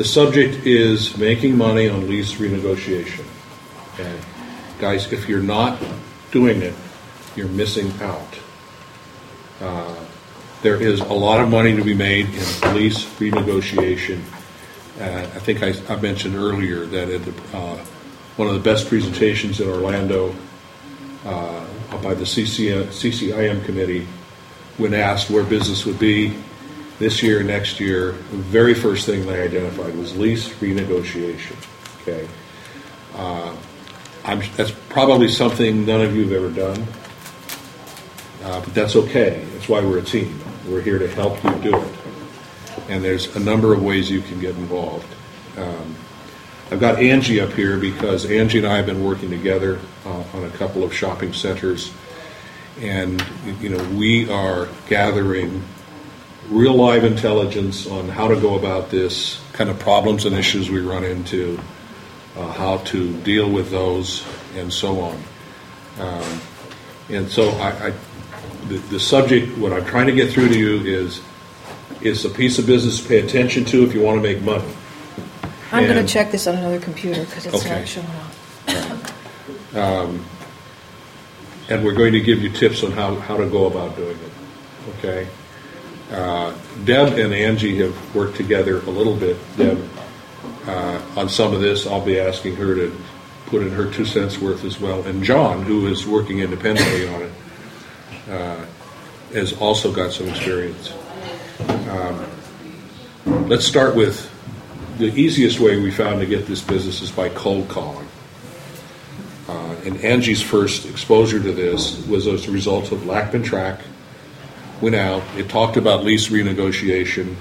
The subject is making money on lease renegotiation. Okay? Guys, if you're not doing it, you're missing out. Uh, there is a lot of money to be made in lease renegotiation. Uh, I think I, I mentioned earlier that at the, uh, one of the best presentations in Orlando uh, by the CCIM committee, when asked where business would be this year, next year, the very first thing they identified was lease renegotiation. Okay, uh, I'm, that's probably something none of you have ever done, uh, but that's okay. That's why we're a team. We're here to help you do it, and there's a number of ways you can get involved. Um, I've got Angie up here because Angie and I have been working together uh, on a couple of shopping centers, and you know we are gathering real live intelligence on how to go about this, kind of problems and issues we run into, uh, how to deal with those, and so on. Um, and so, I, I the, the subject, what I'm trying to get through to you is, it's a piece of business to pay attention to if you want to make money. I'm going to check this on another computer because it's Okay. not showing up. and we're going to give you tips on how, how to go about doing it. Okay? Uh, Deb and Angie have worked together a little bit. Deb, uh, on some of this, I'll be asking her to put in her two cents worth as well. And John, who is working independently on it, uh, has also got some experience. Um, let's start with the easiest way we found to get this business is by cold calling. Uh, and Angie's first exposure to this was as a result of Lackman Track. Went out, it talked about lease renegotiation.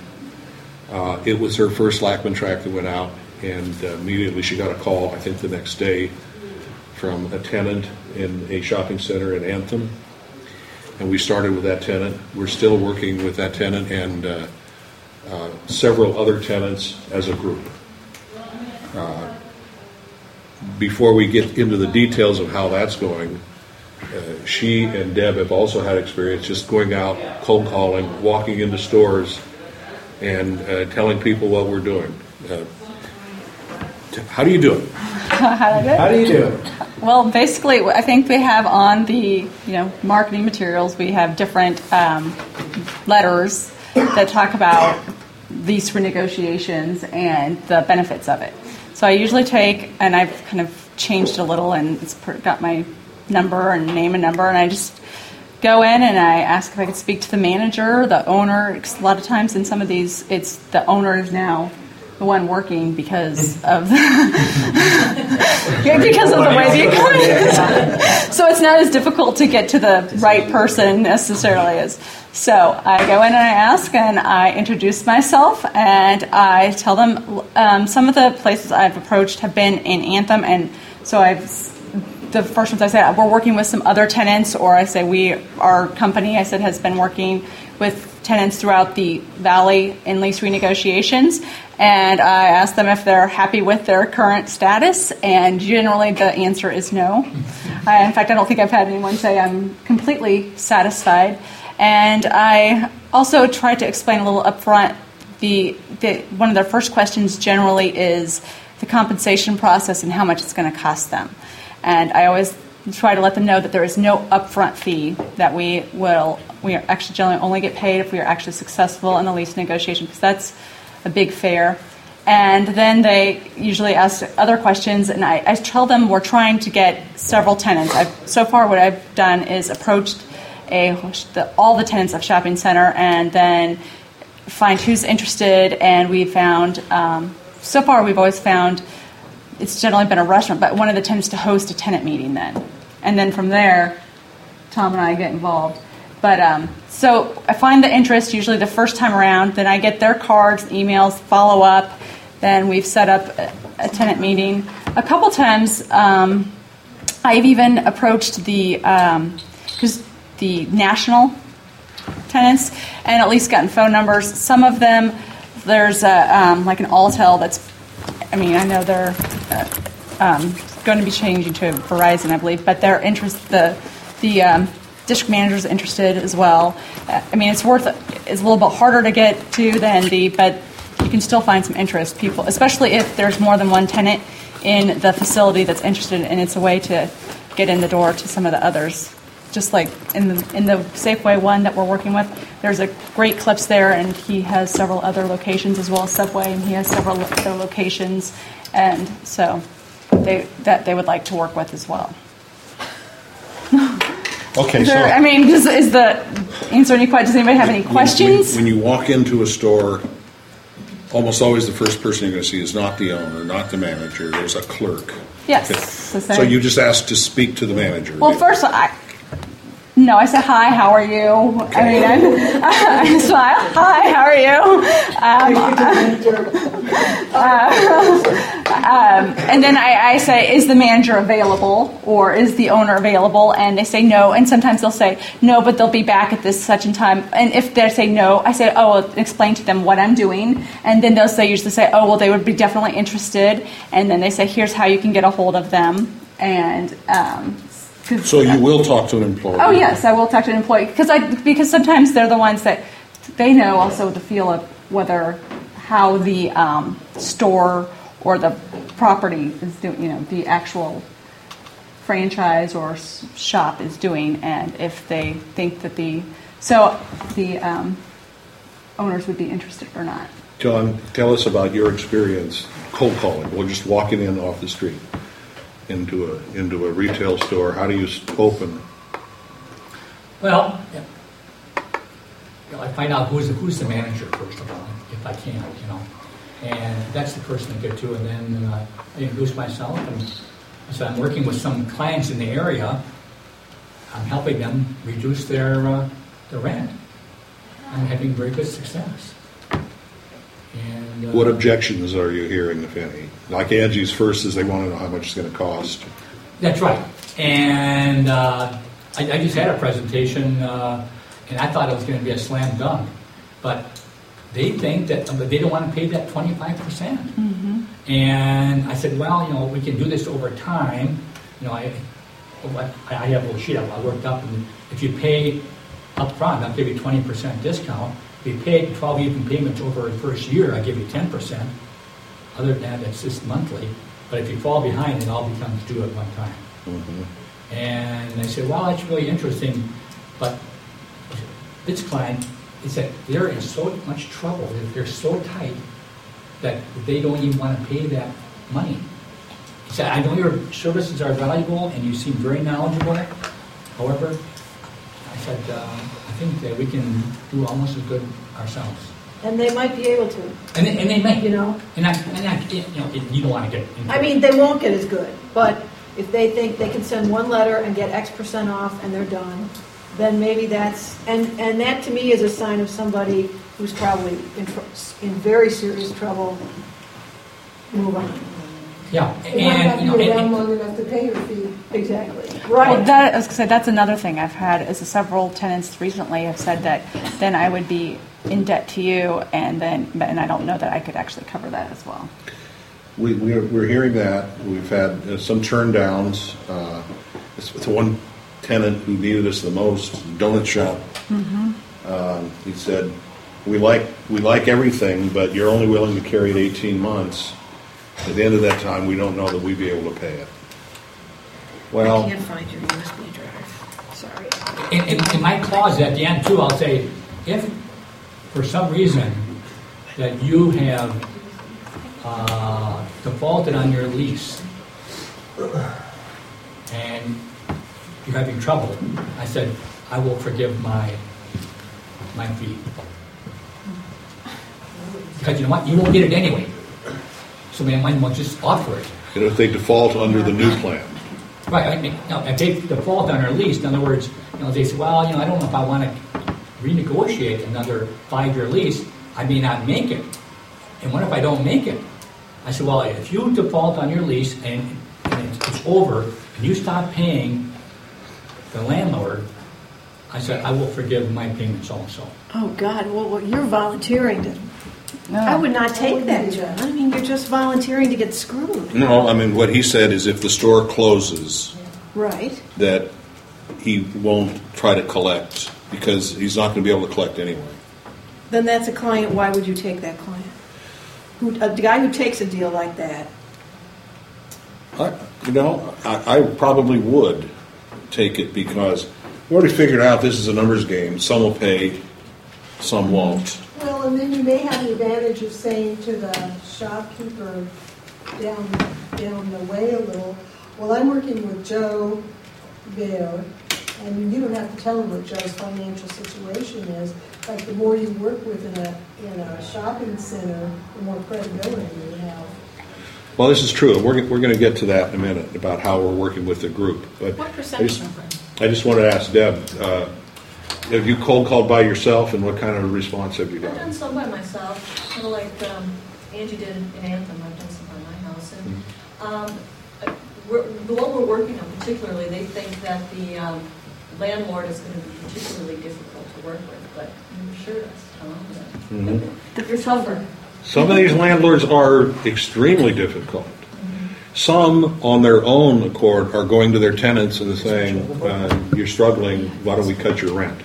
Uh, it was her first Lackman Track that went out, and uh, immediately she got a call, I think the next day, from a tenant in a shopping center in Anthem. And we started with that tenant. We're still working with that tenant and uh, uh, several other tenants as a group before we get into the details of how that's going, uh, she and Deb have also had experience just going out, cold calling, walking into stores, and uh, telling people what we're doing. Uh, t- how do you do it? How do you do it? Well, basically, I think we have on the you know marketing materials we have different um, letters that talk about lease renegotiations and the benefits of it. So I usually take and I've kind of changed a little and it's got my number and name and number and I just go in and I ask if I could speak to the manager, the owner. 'cause A lot of times in some of these, it's the owner is now the one working because of Yeah, because of the way the economy is. so it's not as difficult to get to the right person necessarily as. So I go in and I ask and I introduce myself and I tell them um, some of the places I've approached have been in Anthem and so I've the first ones I said, we're working with some other tenants, or I say we, our company, I said has been working with tenants throughout the valley in lease renegotiations, and I ask them if they're happy with their current status, and generally the answer is no. I, in fact, I don't think I've had anyone say I'm completely satisfied, and I also try to explain a little upfront. The, the one of their first questions generally is the compensation process and how much it's going to cost them. And I always try to let them know that there is no upfront fee, that we will, we are actually generally only get paid if we are actually successful in the lease negotiation, because that's a big fair. And then they usually ask other questions, and I, I tell them we're trying to get several tenants. I've, so far, what I've done is approached a, the, all the tenants of shopping center, and then find who's interested. And we found, um, so far, we've always found it's generally been a restaurant, but one of the tenants to host a tenant meeting then. And then from there, Tom and I get involved. But um, so I find the interest usually the first time around, then I get their cards, emails, follow up, then we've set up a, a tenant meeting. A couple times, um, I've even approached the, um, the national tenants and at least gotten phone numbers. Some of them, there's a, um, like an Alltel that's, I mean, I know they're um, going to be changing to Verizon, I believe, but their interest, the the um, district manager is interested as well. Uh, I mean, it's worth, it's a little bit harder to get to than the, but you can still find some interest. People, especially if there's more than one tenant in the facility that's interested, and it's a way to get in the door to some of the others. Just like in the in the Safeway one that we're working with, there's a great clips there, and he has several other locations as well as Subway, and he has several other locations, and so they that they would like to work with as well. Okay, Is so. there- I mean, does, is the answer any questions? Does anybody have any when- questions? When, when you walk into a store, almost always the first person you're going to see is not the owner, not the manager. There's a clerk. Yes, Okay. the So you just ask to speak to the manager. Well, first, I no, I said hi. How are you? I mean, I, I smile. Hi, how are you? Um, uh, um, and then I, I say, is the manager available or is the owner available? And they say no. And sometimes they'll say no, but they'll be back at this such and time. And if they say no, I say, oh, well, explain to them what I'm doing. And then they'll say, usually say, oh, well, they would be definitely interested. And then they say, here's how you can get a hold of them. And um, So you will talk to an employee? Oh yes, I will talk to an employee because I because sometimes they're the ones that they know also the feel of whether how the um, store or the property is doing, you know, the actual franchise or s- shop is doing, and if they think that the so the um, owners would be interested or not. John, tell us about your experience cold calling. Well, just walking in off the street into a into a retail store. How do you open? Well, yeah. You know, I find out who's the, who's the manager first of all, if I can, you know, and that's the person I get to, and then uh, I introduce myself, and I said, I'm working with some clients in the area. I'm helping them reduce their uh, their rent. I'm having very good success. And uh, What objections are you hearing, if any? Like Angie's first is they want to know how much it's going to cost. That's right. And uh, I, I just had a presentation, uh, and I thought it was going to be a slam dunk, but they think that um, they don't want to pay that 25%. percent mm-hmm. And I said, well, you know, we can do this over time. You know, I, I have a little sheet I worked up, and if you pay up front, I'll give you 20% discount. If you pay 12 even payments over the first year, I give you 10%. Other than that, it's just monthly. But if you fall behind, it all becomes due at one time. Mm-hmm. And they said, well, that's really interesting, but this client is that they're in so much trouble, they're so tight that they don't even want to pay that money. He said, I know your services are valuable and you seem very knowledgeable. However, I said, uh, I think that we can do almost as good ourselves. And they might be able to, And they, and they may, you know? And I, and I, you know, you don't want to get. I mean, they won't get as good, but if they think they can send one letter and get X percent off and they're done, then maybe that's, and, and that to me is a sign of somebody who's probably in, tr- in very serious trouble. Move on. Yeah, It might not and, you be know, around and- long enough to pay your fee. Exactly. Well, Right. that, I was gonna say, that's another thing I've had, is several tenants recently have said that then I would be in debt to you, and then, and I don't know that I could actually cover that as well. We, we're, we're hearing that. We've had uh, some turn downs. Uh, it's the one tenant who needed us the most, donut shop. Um, he said, "We like we like everything, but you're only willing to carry it 18 months. At the end of that time, we don't know that we'd be able to pay it." Well, I can't find your USB drive. Sorry. In, in, in my clause at the end too, I'll say, if for some reason that you have uh, defaulted on your lease and you're having trouble, I said, I will forgive my, my fee. Because you know what, you won't get it anyway. So we might well just offer it. and if they default under the new plan, Right, I mean, know, if they default on our lease, in other words, you know, they say, well, you know, I don't know if I want to renegotiate another five-year lease, I may not make it. And what if I don't make it? I said, well, if you default on your lease and, and it's, it's over, and you stop paying the landlord, I said, I will forgive my payments also. Oh, God, well, well, you're volunteering to, I would not take that, do John. I mean, you're just volunteering to get screwed. no. I mean, what he said is, if the store closes, Right. that he won't try to collect because he's not going to be able to collect anyway. Then that's a client, why would you take that client? who, a guy who takes a deal like that, I, you know, I, I probably would take it because we already figured out this is a numbers game. Some will pay, some won't. Well, and then you may have the advantage of saying to the shopkeeper down, down the way a little, well, I'm working with Joe there, and you don't have to tell him what Joe's financial situation is. Like, the more you work with in a, in a shopping center, the more credibility you have. Well, this is true. We're, we're going to get to that in a minute about how we're working with the group. But What I percentage just? I just wanted to ask Deb, uh, have you cold called by yourself and what kind of response have you I've done some by myself, kind of like um, Angie did in Anthem, I've done some by my house. And Mm-hmm. um, uh, we're- the one we're working on particularly, they think that the um, landlord is going to be particularly difficult to work with, but you assured us, Tom, Mhm. that you're tougher. Some of these landlords are extremely difficult. Some, on their own accord, are going to their tenants and saying, uh, "You're struggling. Why don't we cut your rent?"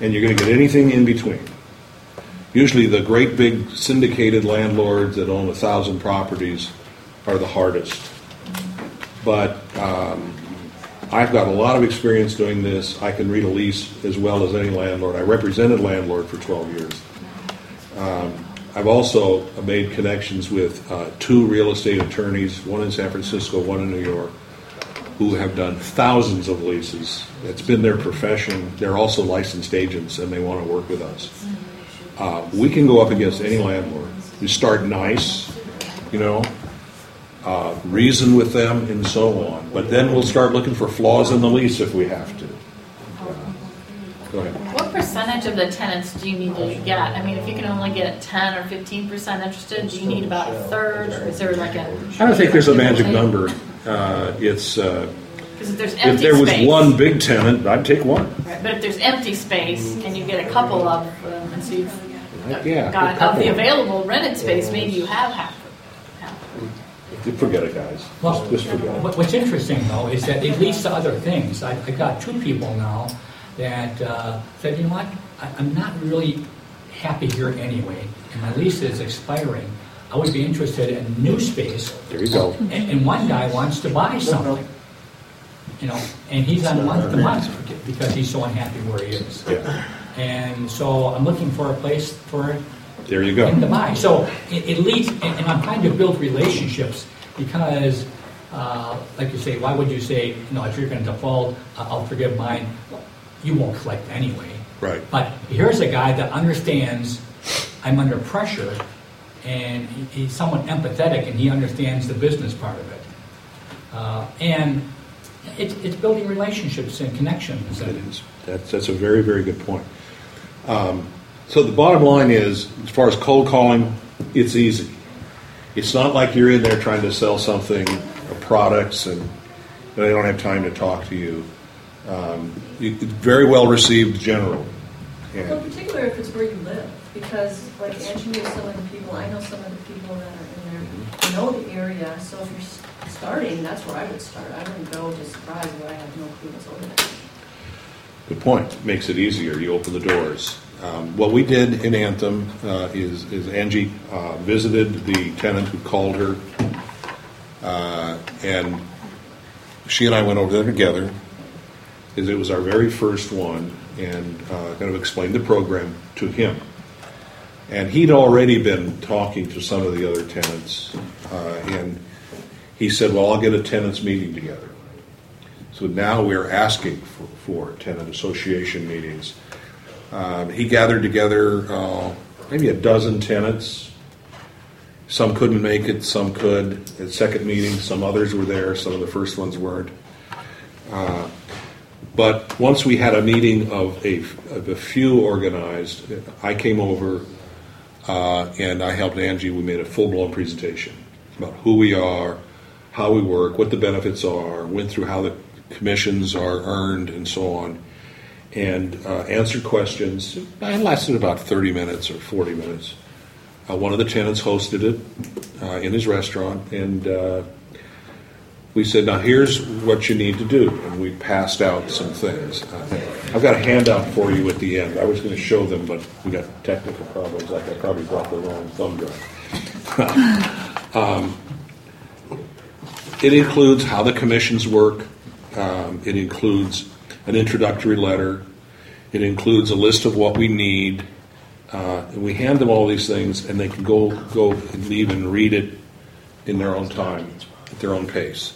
And you're going to get anything in between. Usually, the great big syndicated landlords that own a thousand properties are the hardest. But um, I've got a lot of experience doing this. I can read a lease as well as any landlord. I represented landlord for 12 years. I've also made connections with uh, two real estate attorneys, one in San Francisco, one in New York, who have done thousands of leases. It's been their profession. They're also licensed agents and they want to work with us. Uh, we can go up against any landlord. We start nice, you know, uh, reason with them and so on. But then we'll start looking for flaws in the lease if we have to. Go ahead. What percentage of the tenants do you need to get? I mean, if you can only get ten or fifteen percent interested, do you need about a third, or is there like a? I don't think there's a magic number. Uh, it's uh, Because if there's empty If there was space, one big tenant, I'd take one. right, but if there's empty space and you get a couple of them, and so you've Yeah, got of the available rented space, maybe you have half. half. Forget it, guys. Well, Just forget it. what- what's interesting though is that it leads to other things. I, I got two people now that uh, said, you know what, I, I'm not really happy here anyway, and my lease is expiring. I would be interested in new space, There you go. and, and one guy wants to buy something. You know, and he's on month to month because he's so unhappy where he is. Yeah, And so I'm looking for a place for there you him to go. buy. So it, it leads, and, and I'm trying to build relationships because, uh, like you say, why would you say, you know, if you're going to default, uh, I'll forgive mine? You won't collect anyway. Right. But here's a guy that understands I'm under pressure, and he, he's somewhat empathetic, and he understands the business part of it. Uh, and it's, it's building relationships and connections. It That's, that's a very, very good point. Um, so the bottom line is, as far as cold calling, it's easy. It's not like you're in there trying to sell something or products and they don't have time to talk to you. Um, very well received generally. Well, particularly if it's where you live, because like Angie knows some of the people, I know some of the people that are in there, know the area, so if you're starting, that's where I would start. I wouldn't go to surprise where I have no clue what's over there. Good point. Makes it easier. You open the doors. Um, what we did in Anthem uh, is, is Angie uh, visited the tenant who called her, uh, and she and I went over there together. Is it was our very first one, and uh, kind of explained the program to him. And he'd already been talking to some of the other tenants, uh, and he said, "Well, I'll get a tenants meeting together." So now we're asking for, for tenant association meetings. Um, he gathered together uh, maybe a dozen tenants. Some couldn't make it, some could. At second meeting, some others were there, some of the first ones weren't. Uh, but once we had a meeting of a, of a few organized, I came over uh, and I helped Angie. We made a full blown presentation about who we are, how we work, what the benefits are, went through how the commissions are earned, and so on, and uh, answered questions. It lasted about 30 minutes or 40 minutes. Uh, one of the tenants hosted it uh, in his restaurant, and uh, we said, "Now here's what you need to do," and we passed out some things. Uh, I've got a handout for you at the end. I was going to show them, but we got technical problems. Like I probably brought the wrong thumb drive. Um, It includes how the commissions work. Um, It includes an introductory letter. It includes a list of what we need. Uh, and we hand them all these things, and they can go go and leave and read it in their own time, at their own pace.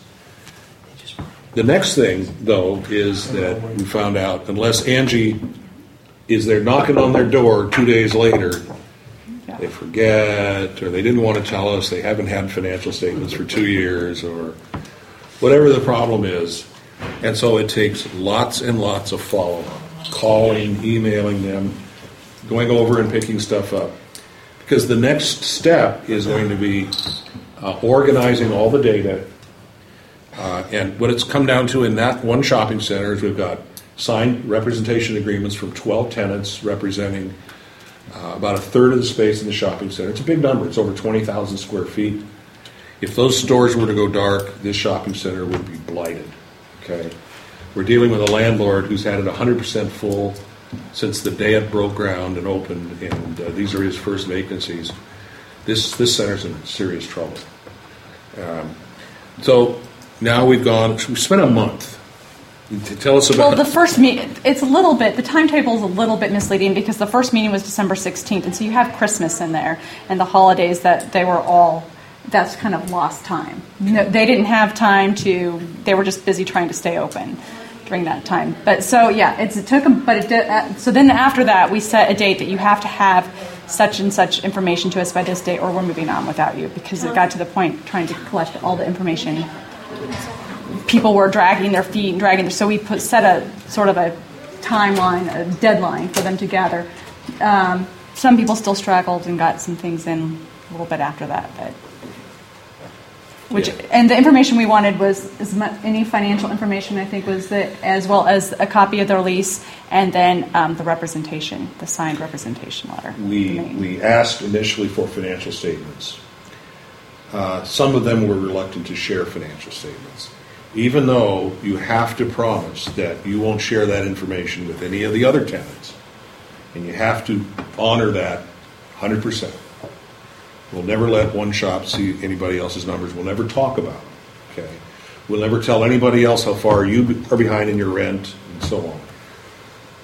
The next thing, though, is that we found out unless Angie is there knocking on their door two days later, they forget, or they didn't want to tell us, they haven't had financial statements for two years, or whatever the problem is. And so it takes lots and lots of follow up, calling, emailing them, going over and picking stuff up. Because the next step is going to be uh, organizing all the data. And what it's come down to in that one shopping center is we've got signed representation agreements from 12 tenants representing uh, about a third of the space in the shopping center. It's a big number, it's over 20,000 square feet. If those stores were to go dark, this shopping center would be blighted. Okay? We're dealing with a landlord who's had it 100% full since the day it broke ground and opened, and uh, these are his first vacancies. This, this center's in serious trouble. Um, so now we've gone, we spent a month. To tell us about Well, the first meeting, it's a little bit, the timetable is a little bit misleading because the first meeting was December 16th, and so you have Christmas in there and the holidays that they were all, that's kind of lost time. No, they didn't have time to, they were just busy trying to stay open during that time. But so, yeah, it's, it took them, but it did, uh, so then after that, we set a date that you have to have such and such information to us by this date or we're moving on without you because it got to the point trying to collect all the information people were dragging their feet and dragging. Their, so we put set a sort of a timeline, a deadline for them to gather. Um, some people still struggled and got some things in a little bit after that, but which Yeah. and the information we wanted was as much, any financial information I think was the, as well as a copy of their lease and then um, the representation, the signed representation letter. We, we asked initially for financial statements. Uh, some of them were reluctant to share financial statements, even though you have to promise that you won't share that information with any of the other tenants. And you have to honor that 100%. We'll never let one shop see anybody else's numbers. We'll never talk about it. Okay? We'll never tell anybody else how far you are behind in your rent and so on.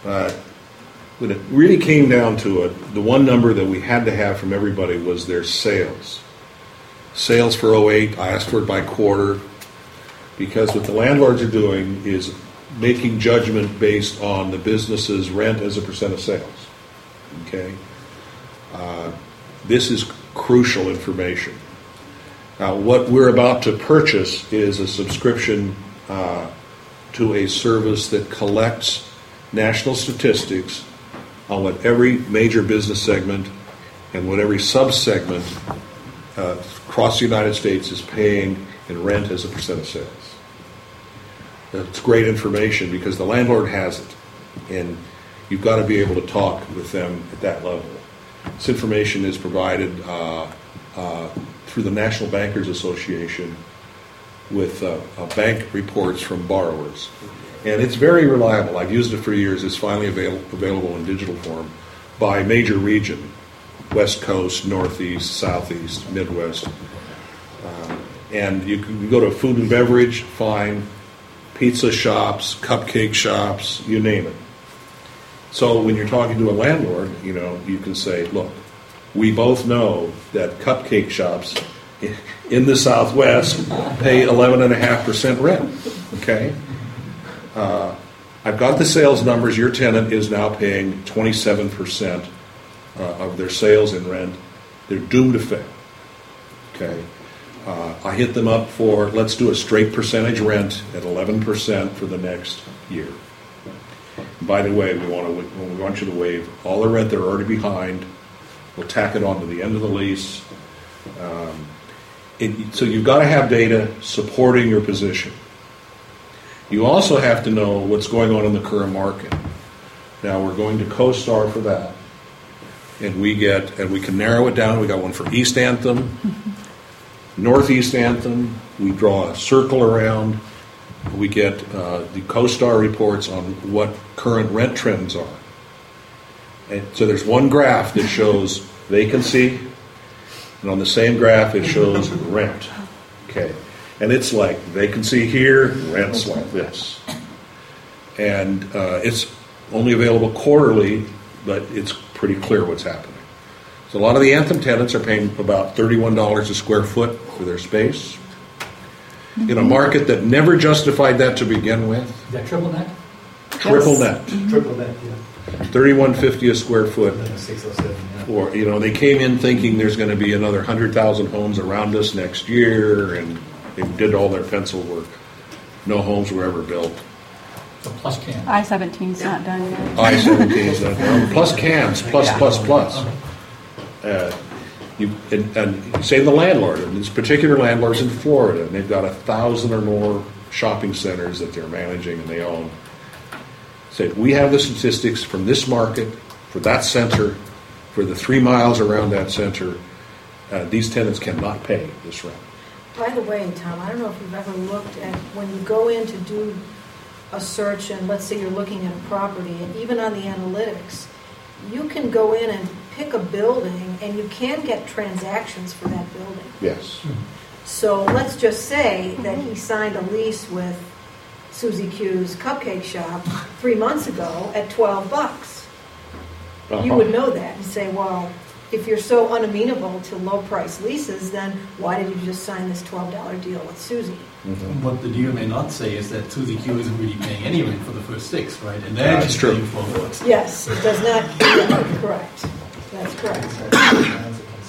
But when it really came down to it, the one number that we had to have from everybody was their sales. Sales for 08, I asked for it by quarter because what the landlords are doing is making judgment based on the business's rent as a percent of sales. Okay? Uh, this is crucial information. Now, what we're about to purchase is a subscription uh, to a service that collects national statistics on what every major business segment and what every subsegment uh, across the United States is paying in rent as a percent of sales. It's great information because the landlord has it, and you've got to be able to talk with them at that level. This information is provided uh, uh, through the National Bankers Association with uh, uh, bank reports from borrowers. And it's very reliable. I've used it for years. It's finally avail- available in digital form by major region West Coast, Northeast, Southeast, Midwest. Uh, and you can go to food and beverage, fine, pizza shops, cupcake shops, you name it. So when you're talking to a landlord, you know, you can say, look, we both know that cupcake shops in the Southwest pay 11.5% rent. Okay? Uh, I've got the sales numbers. Your tenant is now paying 27% uh, of their sales in rent. They're doomed to fail. Okay? Uh, I hit them up for let's do a straight percentage rent at 11% for the next year. By the way, we want to we want you to waive all the rent they're already behind. We'll tack it on to the end of the lease. Um, it, so you've got to have data supporting your position. You also have to know what's going on in the current market. Now we're going to CoStar for that, and we get and we can narrow it down. We got one for East Anthem, Northeast Anthem. We draw a circle around. We get uh, the CoStar reports on what current rent trends are. And so there's one graph that shows vacancy, And on the same graph, it shows rent. Okay. And it's like vacancy here, rent's like this. And uh, it's only available quarterly, but it's pretty clear what's happening. So a lot of the Anthem tenants are paying about $31 a square foot for their space. In a mm-hmm. market that never justified that to begin with, Is that triple net? triple net, mm-hmm. Triple that, yeah. 3150 a square foot. Six oh seven, yeah. Or, you know, they came in thinking there's going to be another 100,000 homes around us next year, and they did all their pencil work. No homes were ever built. The plus can. I 17's not done yet. I seventeens, plus cams, plus, plus, plus. Uh, You, and, and say the landlord, and these particular landlords in Florida, and they've got a thousand or more shopping centers that they're managing and they own. Say, we have the statistics from this market, for that center, for the three miles around that center, uh, these tenants cannot pay this rent. By the way, Tom, I don't know if you've ever looked at, when you go in to do a search, and let's say you're looking at a property, and even on the analytics, you can go in and pick a building, and you can get transactions for that building. Yes. So let's just say that he signed a lease with Suzy Q's Cupcake Shop three months ago at 12 bucks. You Uh-huh. would know that and say, well, if you're so unamenable to low-price leases, then why did you just sign this $12 deal with Suzy? Mhm. What the deal may not say is that Suzy Q isn't really paying any rent for the first six, right? And they're That's just true. paying twelve bucks. Yes, it does not, yeah, correct. That's correct.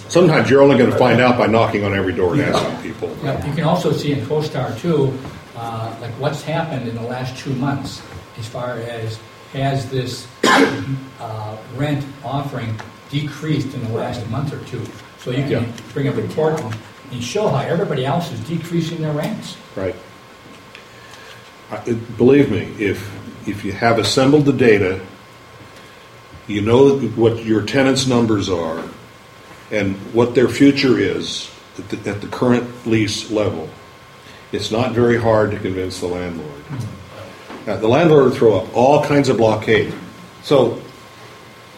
Sometimes you're only going to find out by knocking on every door and asking people. Yeah, you can also see in CoStar too, uh, like what's happened in the last two months as far as has this uh, rent offering decreased in the last month or two. So you Yeah. can bring a report and- show how everybody else is decreasing their rents. Right. I- Believe me, if, if you have assembled the data, you know what your tenants' numbers are and what their future is at the, at the current lease level, it's not very hard to convince the landlord. Mm-hmm. Now, the landlord will throw up all kinds of blockade. So,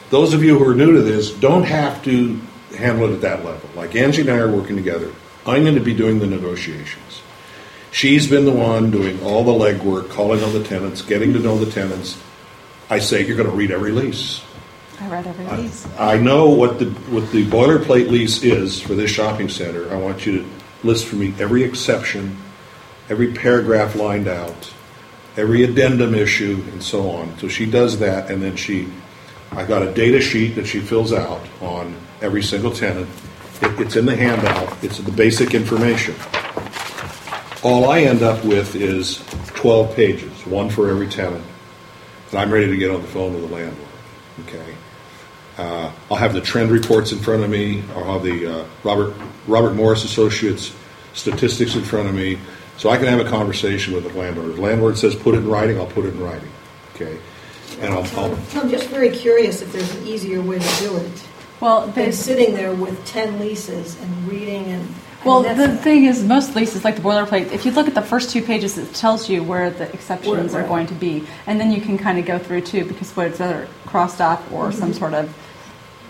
those of you who are new to this don't have to handle it at that level. Like Angie and I are working together. I'm going to be doing the negotiations. She's been the one doing all the legwork, calling on the tenants, getting to know the tenants. I say you're going to read every lease. I read every I, lease. I know what the what the boilerplate lease is for this shopping center. I want you to list for me every exception, every paragraph lined out, every addendum issue, and so on. So she does that, and then she, I got a data sheet that she fills out on every single tenant. It, it's in the handout. It's the basic information. All I end up with is 12 pages, one for every tenant, and I'm ready to get on the phone with the landlord. Okay. Uh, I'll have the trend reports in front of me. I'll have the uh, Robert Robert Morris Associates statistics in front of me, so I can have a conversation with the landlord. If the landlord says put it in writing, I'll put it in writing. Okay, and I'll, I'll I'm just very curious if there's an easier way to do it Well, than there's, sitting there with 10 leases and reading and. I mean, well, that's- the thing is, most leases, like the boilerplate, if you look at the first two pages, it tells you where the exceptions Where- are going to be, and then you can kind of go through too, because what's either crossed off or Mm-hmm. some sort of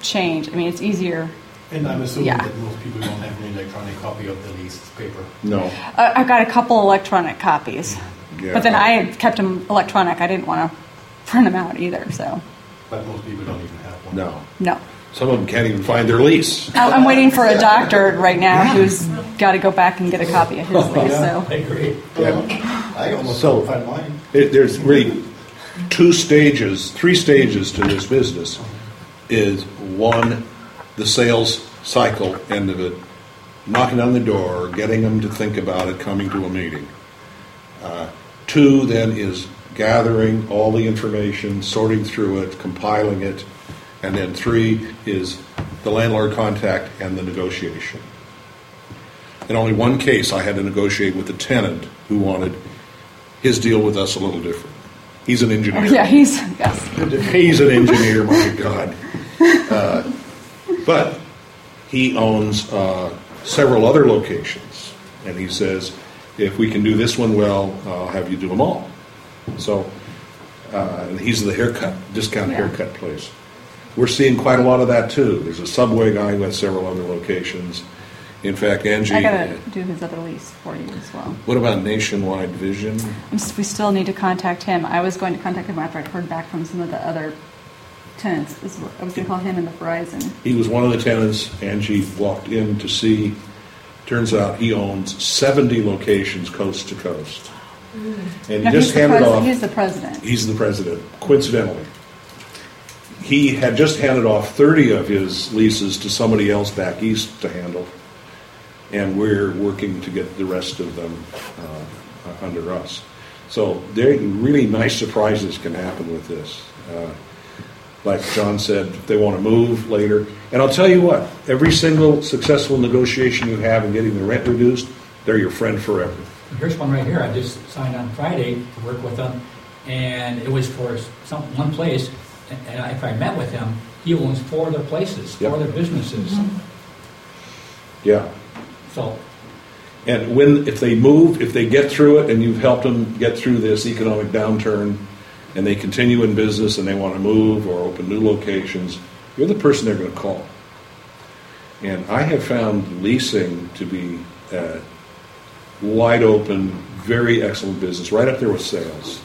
change. I mean, it's easier. And I'm assuming Yeah. that most people don't have an electronic copy of the lease paper. no. I I've got a couple electronic copies, Yeah. but then I kept them electronic. I didn't want to print them out either, so But most people don't even have one. No. no. Some of them can't even find their lease. I- I'm waiting for a doctor right now who's got to go back and get a copy of his lease. So I agree. Yeah. I almost So- so, find mine. It, there's really two stages, three stages to this business. Is one, the sales cycle end of it, knocking on the door, getting them to think about it, coming to a meeting. Uh, two, then, is gathering all the information, sorting through it, compiling it, and then three is the landlord contact and the negotiation. In only one case, I had to negotiate with the tenant who wanted his deal with us a little different. He's an engineer. yeah, he's yes. He's an engineer, my God. Uh, but he owns uh, several other locations, and he says, if we can do this one well, I'll have you do them all. So, uh, he's the haircut, discount Yeah. haircut place. We're seeing quite a lot of that too. There's a Subway guy who has several other locations. In fact, Angie. I gotta do his other lease for you as well. What about Nationwide Vision? I'm s- We still need to contact him. I was going to contact him after I'd heard back from some of the other tenants. This is what- I was gonna call him in the Verizon. He was one of the tenants. Angie walked in to see. Turns out he owns 70 locations coast to coast. And he he's just the handed pres- off. He's the president. He's the president, coincidentally. He had just handed off 30 of his leases to somebody else back east to handle, and we're working to get the rest of them uh, under us. So really nice surprises can happen with this. Uh, like John said, they want to move later, and I'll tell you what, every single successful negotiation you have in getting the rent reduced, they're your friend forever. Here's one right here, I just signed on Friday to work with them, and it was for some, one place, and- and if I met with him, he owns four other places, four Yep. other businesses. Yeah. So, And when, if they move, if they get through it and you've helped them get through this economic downturn and they continue in business and they want to move or open new locations, you're the person they're going to call. And I have found leasing to be uh, wide open, very excellent business, right up there with sales.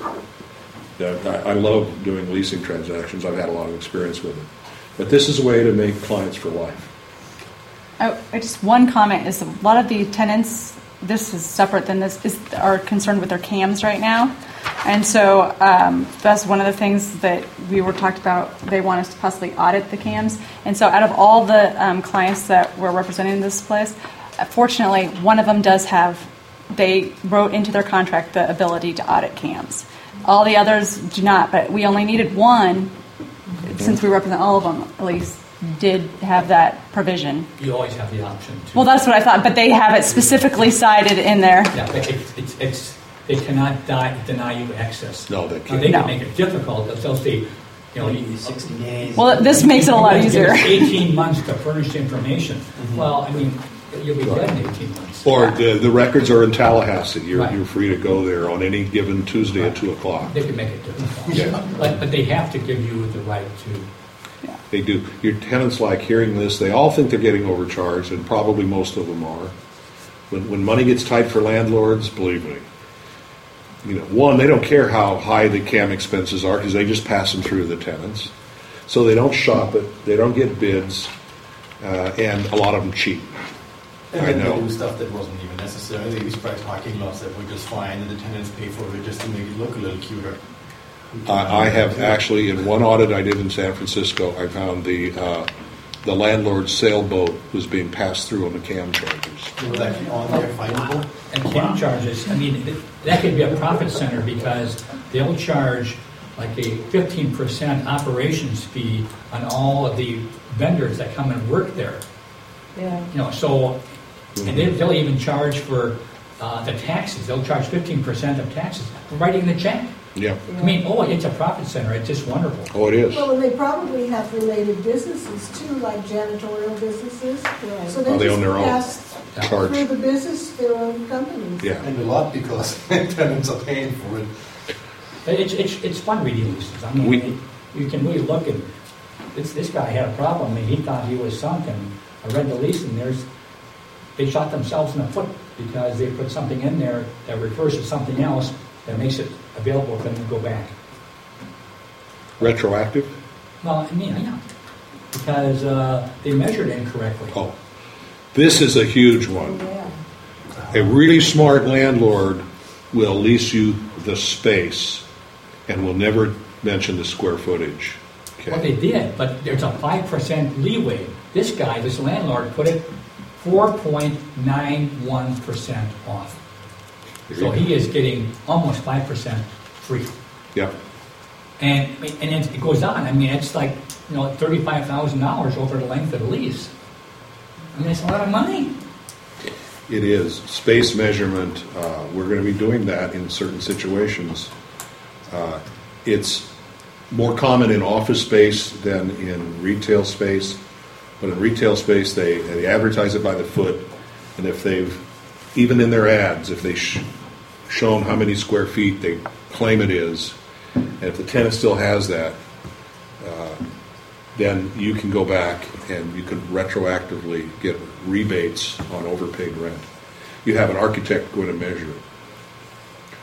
Yeah, I, love doing leasing transactions. I've had a lot of experience with it. But this is a way to make clients for life. I just one comment is a lot of the tenants. This is separate than this. Is are concerned with their cams right now, and so um, that's one of the things that we were talked about. They want us to possibly audit the cams, and so out of all the um, clients that were represented in this place, uh, fortunately, one of them does have. They wrote into their contract the ability to audit cams. All the others do not, but we only needed one, since we represent all of them at least. Did have that provision. you always have the option to. Well, that's what I thought, but they have it specifically cited in there. Yeah, but it's, it's, it's, they cannot die, deny you access. No, they Now, can't. They No. can make it difficult, they'll- they'll say, you know, you- Sixty days. Well, this makes it a lot you have give easier. us Eighteen months to furnish the information. Mm-hmm. Well, I mean, you'll be dead in eighteen months. Or the, the records are in Tallahassee. You're, Right. you're free to go there on any given Tuesday at 2 o'clock. They can make it difficult. Yeah. But, but they have to give you the right to, They do. Your tenants like hearing this. They all think they're getting overcharged, and probably most of them are. When, when money gets tight for landlords, believe me, you know, one, they don't care how high the CAM expenses are because they just pass them through to the tenants. So they don't shop it, they don't get bids, uh, and a lot of them cheat. And I then know. they do stuff that wasn't even necessary. They use price parking lots that were just fine, and the tenants pay for it just to make it look a little cuter. I, I have actually, in one audit I did in San Francisco, I found the, uh, the landlord's sailboat was being passed through on the CAM charges. It was actually on there, findable. and cam charges, I mean, th- that could be a profit center because they'll charge like a fifteen percent operations fee on all of the vendors that come and work there. Yeah. You know, so, and they, they'll even charge for, uh, the taxes, they'll charge fifteen percent of taxes for writing the check. Yeah. I mean, oh, it's a profit center, it's just wonderful. Oh, it is. Well, and they probably have related businesses too, like janitorial businesses. Right. So Oh, they they own their own. pass Charge. through the business, their own companies. Yeah. And a lot because tenants are paying for it. It's, it's, it's fun reading leases. I We- mean, you can really look at this, this guy had a problem, and he thought he was sunk, and I read the lease, and there's, they shot themselves in the foot because they put something in there that refers to something else that makes it available for them to go back. Retroactive? Well, I mean, yeah, because, uh, they measured incorrectly. Oh, this is a huge one. Yeah. A really smart landlord will lease you the space and will never mention the square footage. Well, they did, but there's a five percent leeway. This guy, this landlord, put it four point nine one percent off. So he is getting almost five percent free. Yep. And, and it it goes on, I mean, it's like, you know, thirty-five thousand dollars over the length of the lease. I mean, it's a lot of money. It is. Space measurement, uh, we're going to be doing that in certain situations. Uh, It's more common in office space than in retail space. But in retail space, they, they advertise it by the foot. And if they've, even in their ads, if they've sh- shown how many square feet they claim it is, and if the tenant still has that, uh, then you can go back and you can retroactively get rebates on overpaid rent. You have an architect go in and measure it.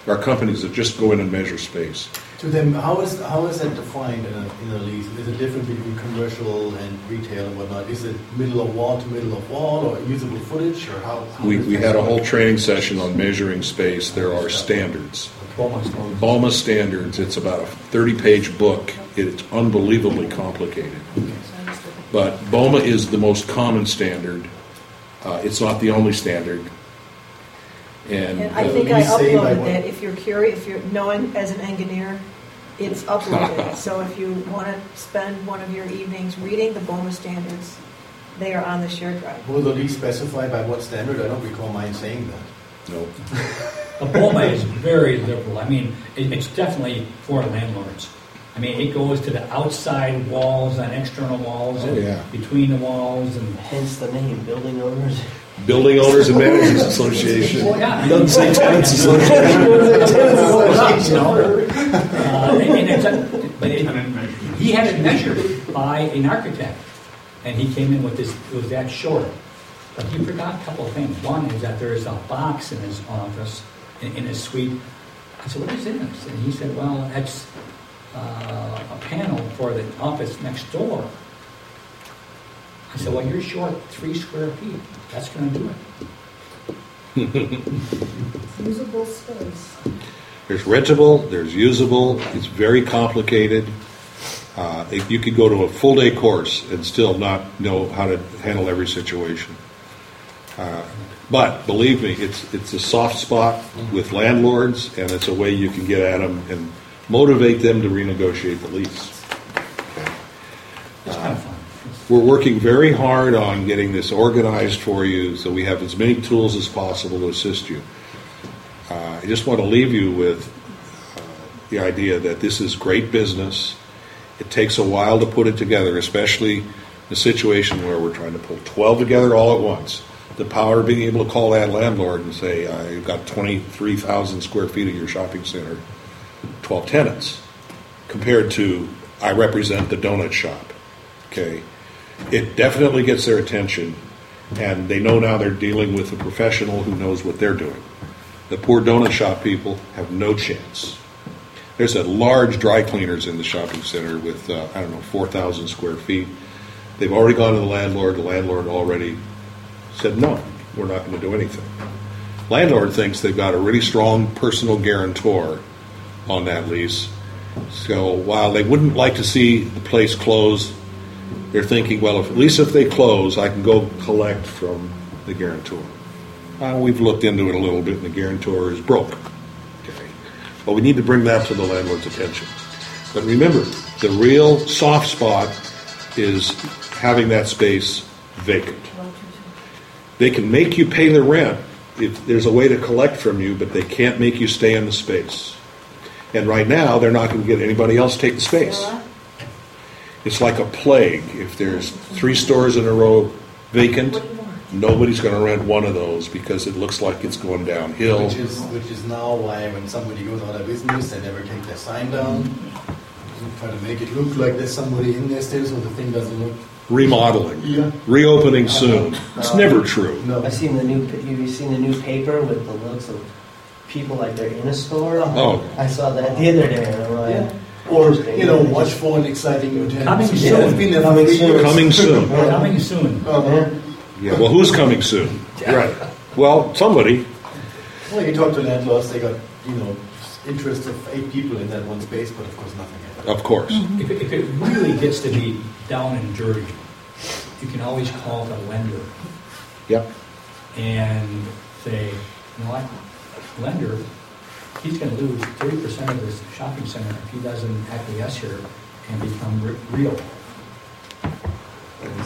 There are companies that just go in and measure space. To them, how is, how is that defined in a, in a lease? Is it different between commercial and retail and whatnot? Is it middle of wall to middle of wall or usable footage or how? how We, we had a whole training session on measuring space. There are standards. BOMA standards, it's about a 30-page book. It's unbelievably complicated. But BOMA is the most common standard. Uh, It's not the only standard. And And I think I uploaded that, if you're curious, if you're knowing as an engineer, it's uploaded. So if you want to spend one of your evenings reading the BOMA standards, they are on the shared drive. Will the lease specify by what standard? I don't recall mine saying that. no. A BOMA is very liberal. I mean, it, it's definitely for landlords. I mean, it goes to the outside walls and external walls Oh, and yeah. between the walls and. Hence the name, building owners. Building Owners and Managers Association. Well, yeah. Doesn't say Tenants Association. You? Uh, and it's a- But it, he had it measured by an architect, and he came in with this, it was that short. But he forgot a couple of things. One is that there is a box in his office, in, in his suite. I said, what is this? And he said, well, that's uh, a panel for the office next door. I said, well, you're short three square feet. That's gonna do it. Usable space. There's rentable, there's usable, it's very complicated. Uh, if You could go to a full-day course and still not know how to handle every situation. Uh, But believe me, it's, it's a soft spot with landlords, and it's a way you can get at them and motivate them to renegotiate the lease. It's kind of fun. We're working very hard on getting this organized for you so we have as many tools as possible to assist you. Uh, I just want to leave you with uh, the idea that this is great business. It takes a while to put it together, especially a situation where we're trying to pull 12 together all at once. The power of being able to call that landlord and say, I've got 23,000 square feet of your shopping center, 12 tenants, compared to I represent the donut shop. Okay? It definitely gets their attention, and they know now they're dealing with a professional who knows what they're doing. The poor donut shop people have no chance. There's a large dry cleaners in the shopping center with, uh, I don't know, 4,000 square feet. They've already gone to the landlord. The landlord already said, no, we're not going to do anything. Landlord thinks they've got a really strong personal guarantor on that lease. So while they wouldn't like to see the place close, they're thinking, well, if, at least if they close, I can go collect from the guarantor. Uh, we've looked into it a little bit, and the guarantor is broke. Okay. But we need to bring that to the landlord's attention. But remember, the real soft spot is having that space vacant. They can make you pay the rent if there's a way to collect from you, but they can't make you stay in the space. And right now, they're not going to get anybody else to take the space. It's like a plague. If there's three stores in a row vacant, nobody's going to rent one of those because it looks like it's going downhill. Which is, which is now why when somebody goes out of business, they never take their sign down. Try to make it look like there's somebody in there still, so the thing doesn't look. Remodeling, Yeah. reopening uh, soon. Uh, it's never true. No. I've seen the new, have you seen the new paper with the looks of people like they're in a store? Oh. I saw that the other day, and I'm like. Yeah. Or, you know, watch for an exciting new tenant. Coming Yeah, soon. it's been there Coming three soon. years. Coming soon. Coming soon. Uh-huh. Yeah, well, who's coming soon? Right. Well, somebody. Well, you talk to landlords, they got, you know, interest of eight people in that one space, but of course nothing happened. Of course. If it, if it really gets to be down and dirty, you can always call the lender Yep. and say, you know what, lender, he's gonna lose thirty percent of his shopping center if he doesn't acquiesce here and become re- real.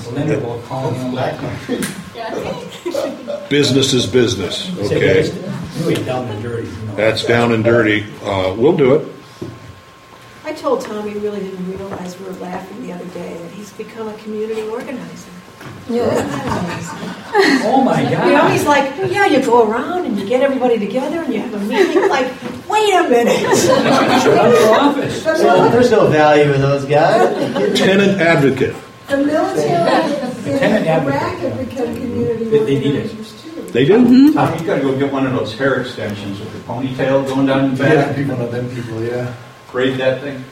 The lender will call him back. Business is business. Okay. Really down and dirty, you know. That's down and dirty. Uh, we'll do it. I told Tom he really didn't realize we were laughing the other day that he's become a community organizer. Oh, my God. You know, he's like, yeah, you go around and you get everybody together and you have a meeting. Like, wait wait a minute. Run office. The So there's no value in those guys. Tenant advocate. the military in Tenant Iraq advocate. have community They- they need it. organizers too. They do. Tom, you gotta go get one of those hair extensions with the ponytail going down the back. be one of them people, yeah. Braid that thing.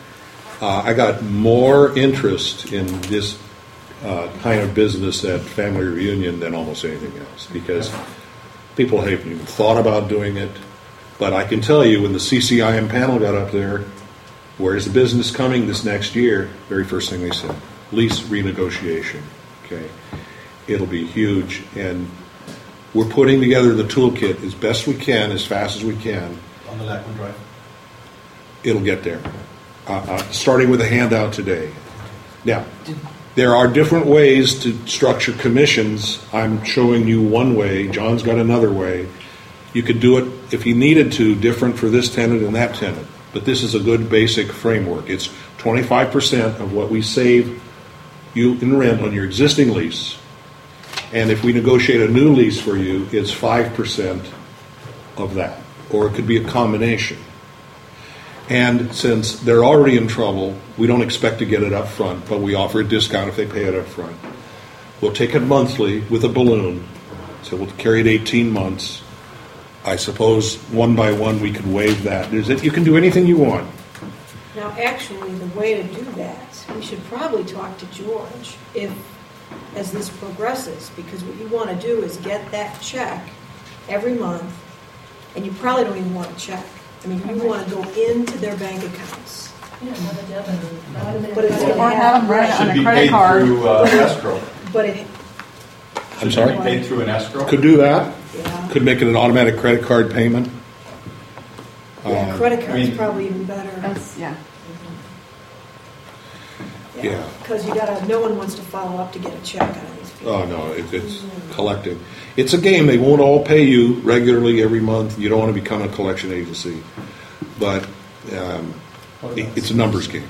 Uh, I got more interest in this uh, kind of business at Family Reunion than almost anything else because people haven't even thought about doing it. But I can tell you, when the CCIM panel got up there, where's the business coming this next year? Very first thing they said, lease renegotiation. Okay, it'll be huge, and we're putting together the toolkit as best we can, as fast as we can, On the Lackman Drive. it'll get there. Uh, uh, starting with a handout today. Now, there are different ways to structure commissions. I'm showing you one way. John's got another way. You could do it if you needed to, different for this tenant and that tenant. But this is a good basic framework. It's 25% of what we save you in rent on your existing lease. And if we negotiate a new lease for you, it's 5% of that. Or it could be a combination. And since they're already in trouble, we don't expect to get it up front, but we offer a discount if they pay it up front. We'll take it monthly with a balloon, so we'll carry it 18 months. I suppose one by one we could waive that. There's it, you can do anything you want. Now, actually, the way to do that, we should probably talk to George if, as this progresses, because what you want to do is get that check every month, and you probably don't even want a check. I mean, you want to go into their bank accounts. Yeah, have a debit. But it's Or gonna have them run it on Should a be credit paid card. through uh, escrow. But it, I'm Should sorry? be paid through an escrow. Could do that. yeah, Could make it an automatic credit card payment. yeah, credit I card's mean- probably even better. That's, yeah. Yeah. Because you gotta, no one wants to follow up to get a check out of these people. Oh, no, it, it's collecting. It's a game. They won't all pay you regularly every month. You don't want to become a collection agency. But um, it- it's a numbers game.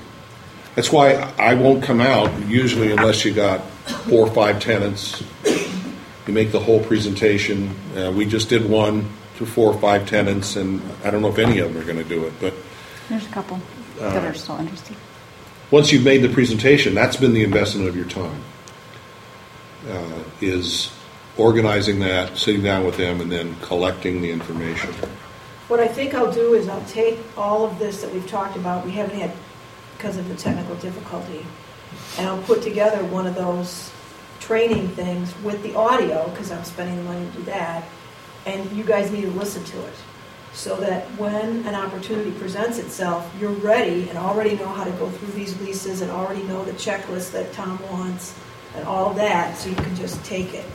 That's why I won't come out usually unless you got four or five tenants. You make the whole presentation. Uh, we just did one to four or five tenants, and I don't know if any of them are going to do it. But There's a couple that are still interested. once you've made the presentation, that's been the investment of your time. Uh, is organizing that, sitting down with them, and then collecting the information. What I think I'll do is I'll take all of this that we've talked about, we haven't had, because of the technical difficulty, and I'll put together one of those training things with the audio, because I'm spending the money to do that, and you guys need to listen to it. So that when an opportunity presents itself, you're ready and already know how to go through these leases and already know the checklist that Tom wants and all that, so you can just take it.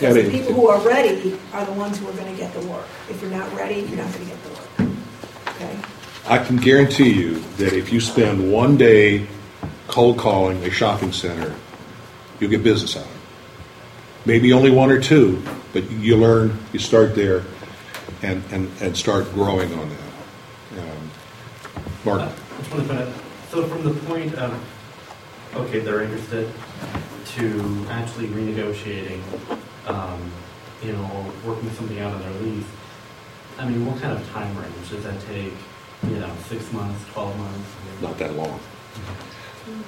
Yeah, Because the people who are ready are the ones who are gonna get the work. If you're not ready, you're not gonna get the work. Okay? I can guarantee you that if you spend one day cold calling a shopping center, you'll get business out of it. Maybe only one or two, but you learn, you start there, and, and, and start growing on that. Um, Mark? I just want to so from the point of, okay, they're interested, to actually renegotiating, um, you know, working something out on their lease, I mean, what kind of time range does that take? You know, six months, 12 months? not that long.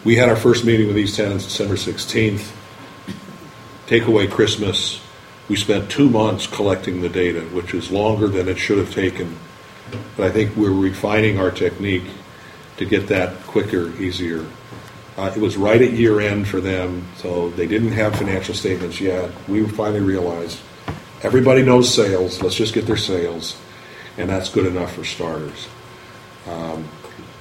We had our first meeting with these tenants December 16th. Take away Christmas, we spent two months collecting the data, which is longer than it should have taken. But I think we're refining our technique to get that quicker, easier. Uh, it was right at year end for them, so they didn't have financial statements yet. We finally realized everybody knows sales, let's just get their sales, and that's good enough for starters. Um,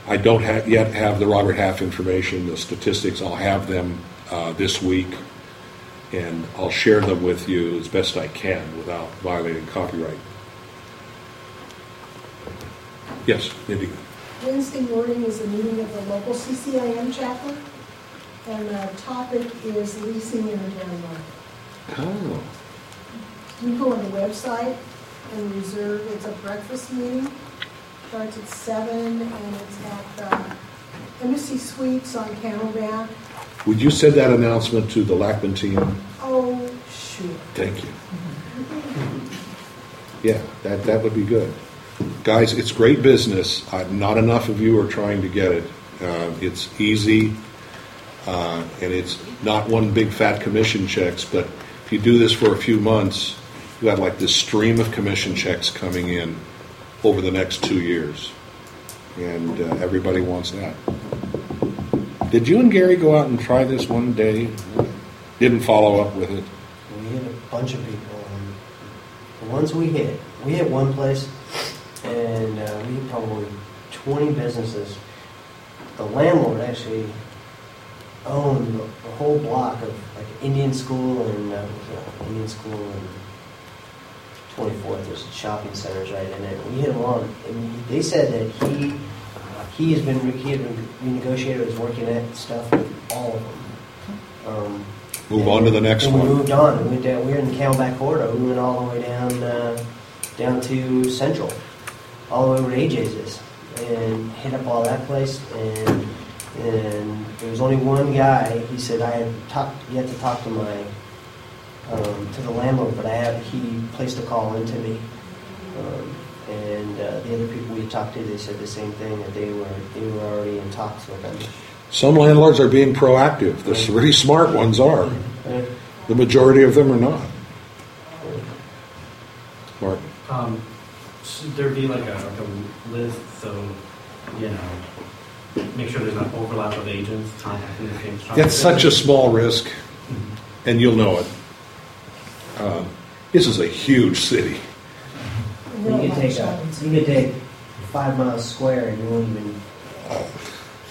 I don't yet have the Robert Half information, the statistics. I'll have them uh, this week, and I'll share them with you as best I can without violating copyright. Yes, Mindy. Wednesday morning is a meeting of the local CCIM chapter, and the topic is leasing in the town market. Oh, You go on the website and reserve, it's a breakfast meeting, starts at seven, and it's at the um, Embassy Suites on Camelback. would you send that announcement to the Lackman team? Oh, sure. Thank you. Yeah, that, that would be good. Guys, it's great business. Not enough of you are trying to get it. Uh, it's easy, uh, and it's not one big fat commission checks. But if you do this for a few months, you have like this stream of commission checks coming in over the next two years, and uh, everybody wants that. Did you and Gary go out and try this one day? Didn't follow up with it. We hit a bunch of people, and the ones we hit, we hit one place, and uh, we hit probably 20 businesses. The landlord actually owned the, the whole block of like Indian School and uh, Indian School and 24th. There's shopping centers right in it. We hit them all, and they said that he he has been he had been renegotiated, was working at stuff with all of them. Um, Move on to the next and we moved on. We went down. We were in the Camelback corridor. We went all the way down uh, down to Central, all the way where AJ's is, and hit up all that place. And and there was only one guy. He said I had talked yet to talk to my um, to the landlord, but I have. He placed a call into me. Um, and uh, the other people we talked to, they said the same thing that they were they were already in talks with them. Some landlords are being proactive. The really smart ones are. Uh, The majority of them are not. Mark, Um, should there be like a, like a list, so, you know, make sure there's not overlap of agents contacting the same shop? that's such a small risk, and you'll know it. Uh, this is a huge city. You could take a, you could take five miles square and you won't even.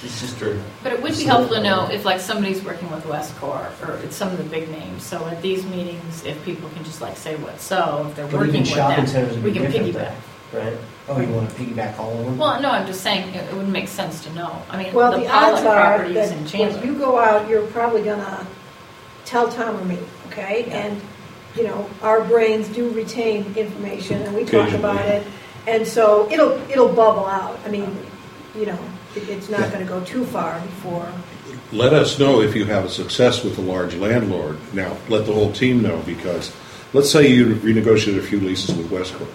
It's just true. But it would be helpful to know if like somebody's working with Westcor or it's some of the big names. So at these meetings, if people can just like say what so, if they're But working with shopping them, centers would we be can different, piggyback. Though, right? Oh, you want to piggyback all of them? Well, no, I'm just saying it, it would make sense to know. I mean, Well, the, the pilot odds are properties that in when Chandler. you go out, you're probably gonna tell Tom or me, okay? Yeah. And, you know, our brains do retain information and we talk about Occasionally. it. And so it'll, it'll bubble out. I mean, you know, it- it's not gonna go too far before. Let us know if you have a success with a large landlord. Now, let the whole team know because let's say you renegotiated a few leases with Westcor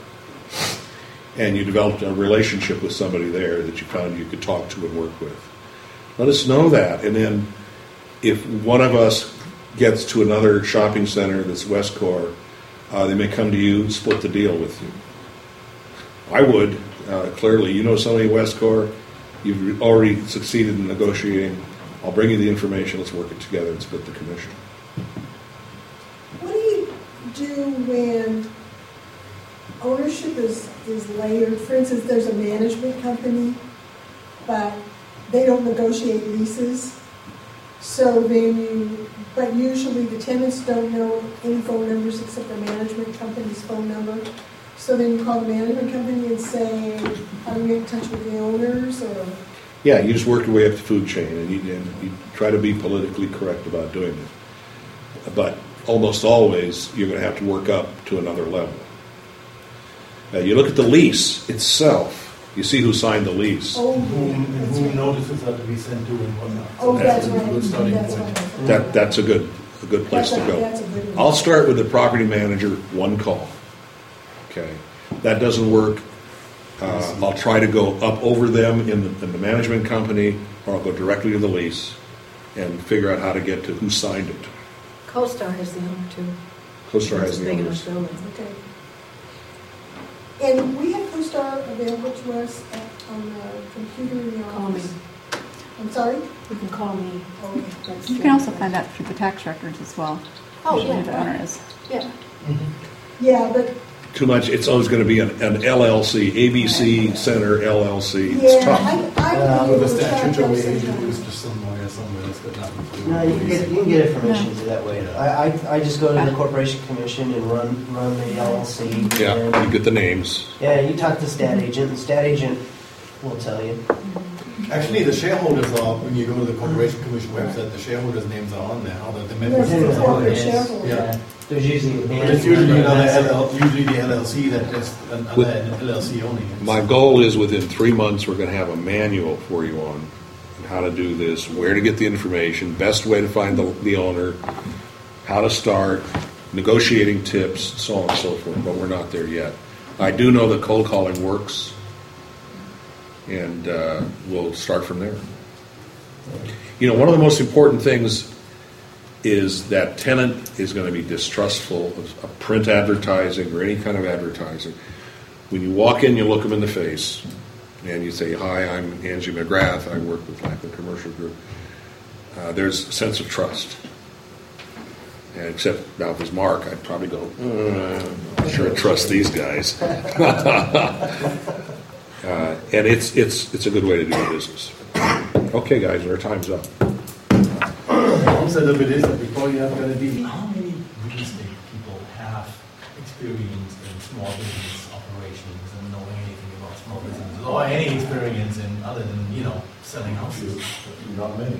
and you developed a relationship with somebody there that you found you could talk to and work with. Let us know that. And then if one of us gets to another shopping center that's Westcor, uh, they may come to you, split the deal with you. I would, uh, clearly. You know somebody at Westcor, you've already succeeded in negotiating. I'll bring you the information, let's work it together and split the commission. What do you do when ownership is, is layered? For instance, there's a management company, but they don't negotiate leases. So then you, but usually the tenants don't know any phone numbers except the management company's phone number. So then you call the management company and say, how do we get in touch with the owners or? Yeah, you just work your way up the food chain and you, and you try to be politically correct about doing it. But almost always, you're going to have to work up to another level. Uh, you look at the lease itself, you see who signed the lease. Oh, Whom, yeah, and that's notices are to be sent to and whatnot. Oh, that's a right, good starting that's point. right. That, that's a good, a good place to That's a- go. that's a good. I'll start with the property manager, one call. Okay, that doesn't work. Uh, I'll try to go up over them in the, in the management company, or I'll go directly to the lease and figure out how to get to who signed it. CoStar has the owner too. CoStar has the big owners. enough building. Okay. And we have CoStar available to us at, on the computer in the Call me. office. I'm sorry? You can call me. Okay. That's You can also find out through the tax records as well. Oh, Usually yeah, the owner is. Yeah. Yeah, but, Too much, it's always going to be an, an LLC, ABC Center LLC. It's yeah, tough. I, I Uh, would With the able to track statutory those agent sometimes. is just somewhere, somewhere else, but nothing to do No, you can get, you can get it from that way. I, I, I just go to the uh. corporation commission and run, run the LLC. Yeah, and- you get the names. Yeah, you talk to mm-hmm. the stat agent, and stat agent will tell you. Mm-hmm. Actually, the shareholders are, when you go to the corporation commission website, the shareholders' names are on there, how the the Yes, members. it's are on corporate there. shareholder. Yeah. There's usually a But it's usually another LL, usually the LLC that just, another LLC owning. My goal is within three months, we're going to have a manual for you on how to do this, where to get the information, best way to find the, the owner, how to start, negotiating tips, so on and so forth, but we're not there yet. I do know that cold calling works, and uh, we'll start from there. You know, one of the most important things is that tenant is going to be distrustful of, of print advertising or any kind of advertising. When you walk in, you look them in the face, and you say, "Hi, I'm Angie McGrath. I work with Lackland Commercial Group." Uh, there's a sense of trust. And except now if it was Mark, I'd probably go, uh, I'm sure I trust these guys. uh, and it's it's it's a good way to do business. Okay, guys, our time's up. Also, the bit is that before you have gonna be, How many real estate people have experience in small business operations and know anything about small businesses, or any experience in other than, you know, selling houses? not many.